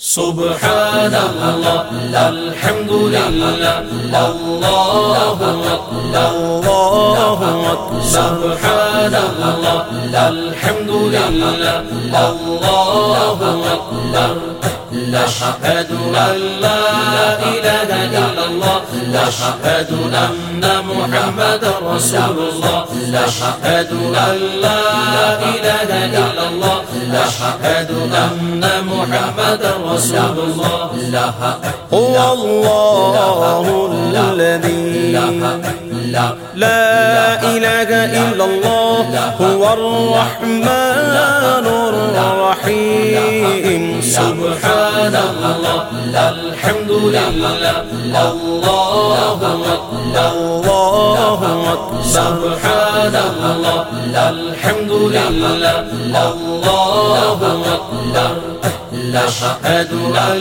سبحان الله الحمد لله الله الله سبحان الله الحمد لله الله أكبر أشهد أن لا إله إلا الله أشهد أن محمد رسول الله أشهد أن لا إله إلا الله أشهد أن محمد رسول الله. هو الله الذي لا إله إلا الله هو الرحمن الرحيم. سبحان الله. الحمد لله. الله أكبر. الله سبحان الله الحمد لله الله أكبر. أشهد لا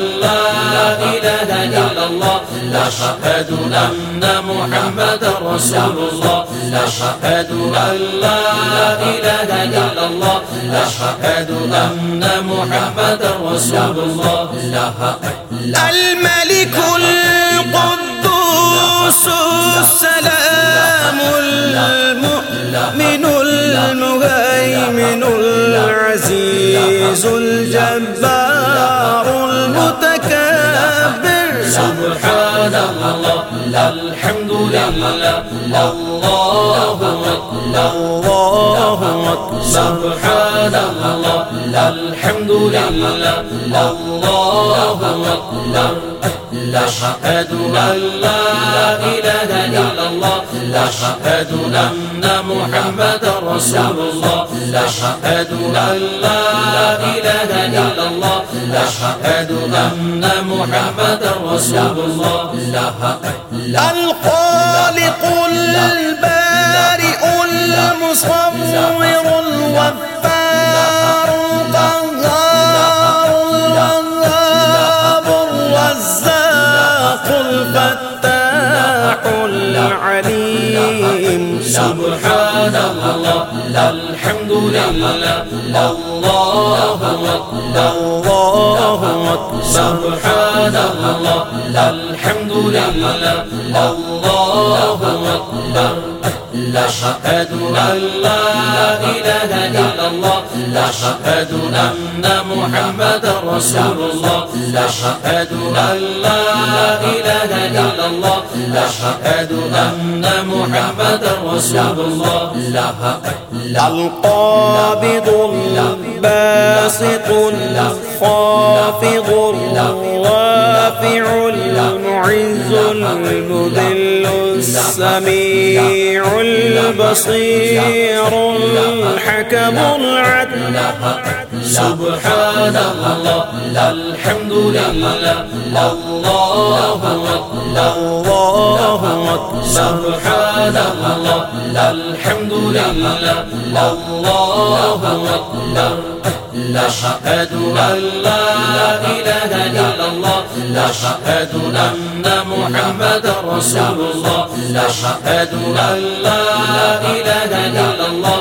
إله إلا الله، أشهد أن محمد رسول الله، أشهد أن لا إله إلا الله، أشهد أن محمد رسول الله. الملك القدوس السلام المؤمن المهيمن العزيز الجبار. الحمد لله الله اكبر الله اكبر سبحان الله الحمد لله الله أكبر أشهد أن لا إله إلا الله أشهد أن محمد رسول الله أشهد أن لا إله إلا الله أشهد أن محمد رسول الله الخالق البارئ المصور الوفار الفتاح العليم سبحان الله الحمد لله الله الله سبحان الله الحمد لله الله أكبر أشهد أن لا إله إلا الله. أشهد أن محمد رسول الله. أشهد أن لا إله إلا الله. أشهد أن محمد رسول الله. لا القابض الباسط الخافض الرافع المعز المذل السميع البصير الحكم العدل. سبحان الله. الحمد لله الله الله سبحان الله الحمد لله الله أكبر. أشهد أن لا إله إلا الله. أشهد أن محمد رسول الله. أشهد أن لا إله إلا الله.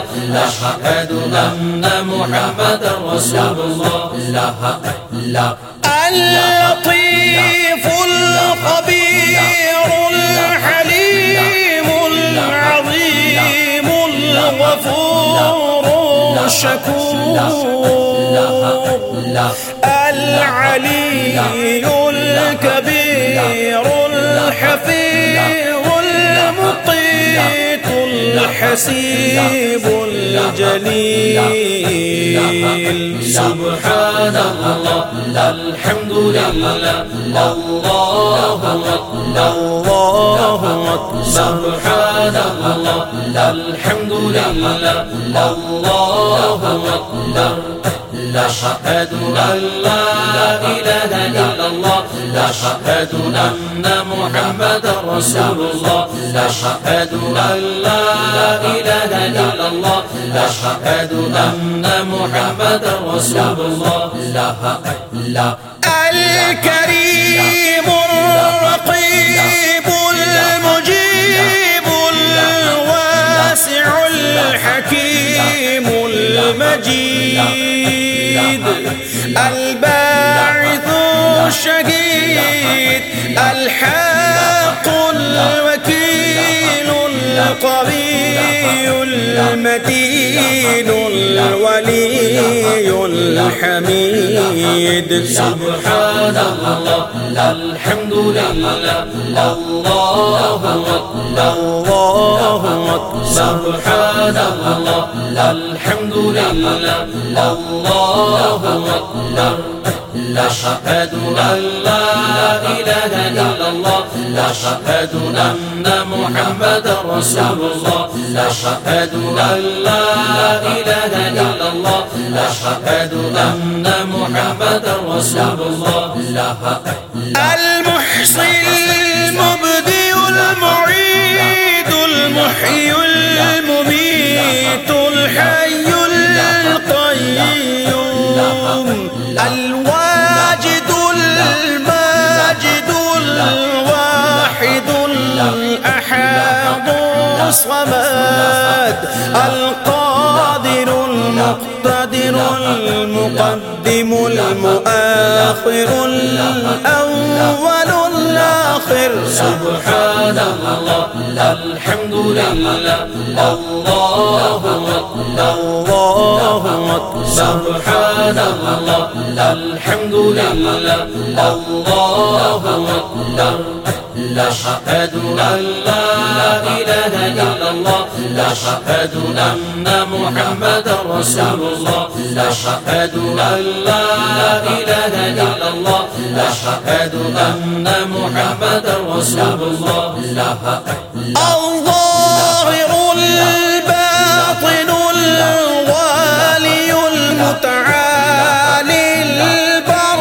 أن محمد رسول الله. اللطيف الخبير الحليم العظيم الغفور الشكور العلي الكبير الحفيظ المقيت الحسيب الجليل سبحان الله. الحمد لله الله أكبر. سبحان الله الحمد لله الله أكبر أشهد أن لا إله إلا الله أشهد أن محمد رسول الله أشهد أن لا إله إلا الله أشهد أن محمد رسول الله الكريم المجيد الباعث الشهيد الحق الوكيل القوي المتين الولي. الحمید سبحان اللہ الحمد للہ اللہ أكبر سبحان اللہ الحمد للہ اللہ أكبر أشهد أن لا إله إلا الله. أشهد أن محمد رسول الله. أشهد أن لا إله إلا الله. أشهد أن محمد رسول الله. المحصي المبدي المعيد المحيي المميت الحي القيوم. الصمد القادر المقتدر المقدم المؤخر الأول الآخر سبحان الله الحمد لله الله أكبر الله أكبر سبحان الله الحمد لله الله أكبر أشهد أن لا إله إلا الله. أشهد أن محمد رسول الله. أشهد أن لا الله. محمد رسول الله. الظاهر الباطن الوالي المتعالي البر.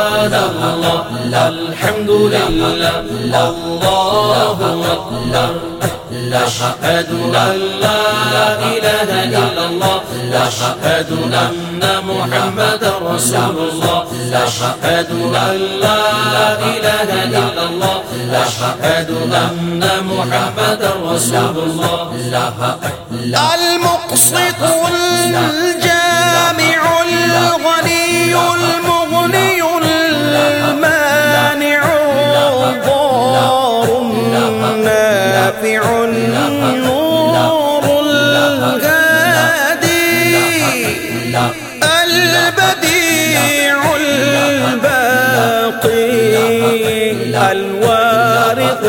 أكبر الله أكبر الحمد لله الله أكبر أشهد أن لا إله إلا الله أشهد أن محمد رسول الله أشهد أن لا إله إلا الله أشهد أن محمد رسول الله المقسط الجامع الغني المغني النافع النور الهادي البديع الباقي الوارث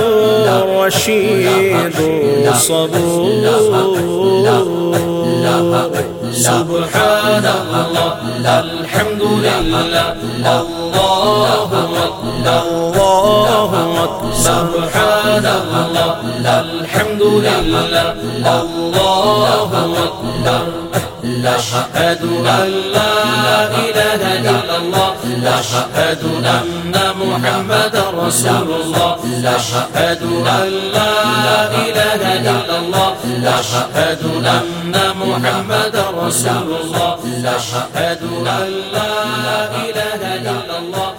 الرشيد الصبور سبحان الله الحمد لله الله أكبر الله أكبر سبحان الله الحمد لله الله أكبر أشهد أن لا إله إلا الله أشهد أن محمد رسول الله أن لا إله إلا الله أن محمد رسول الله أن لا إله إلا الله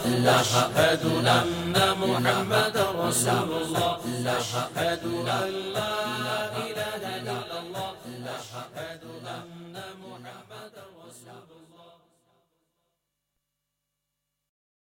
أن محمد رسول اللہ اللہ اللہ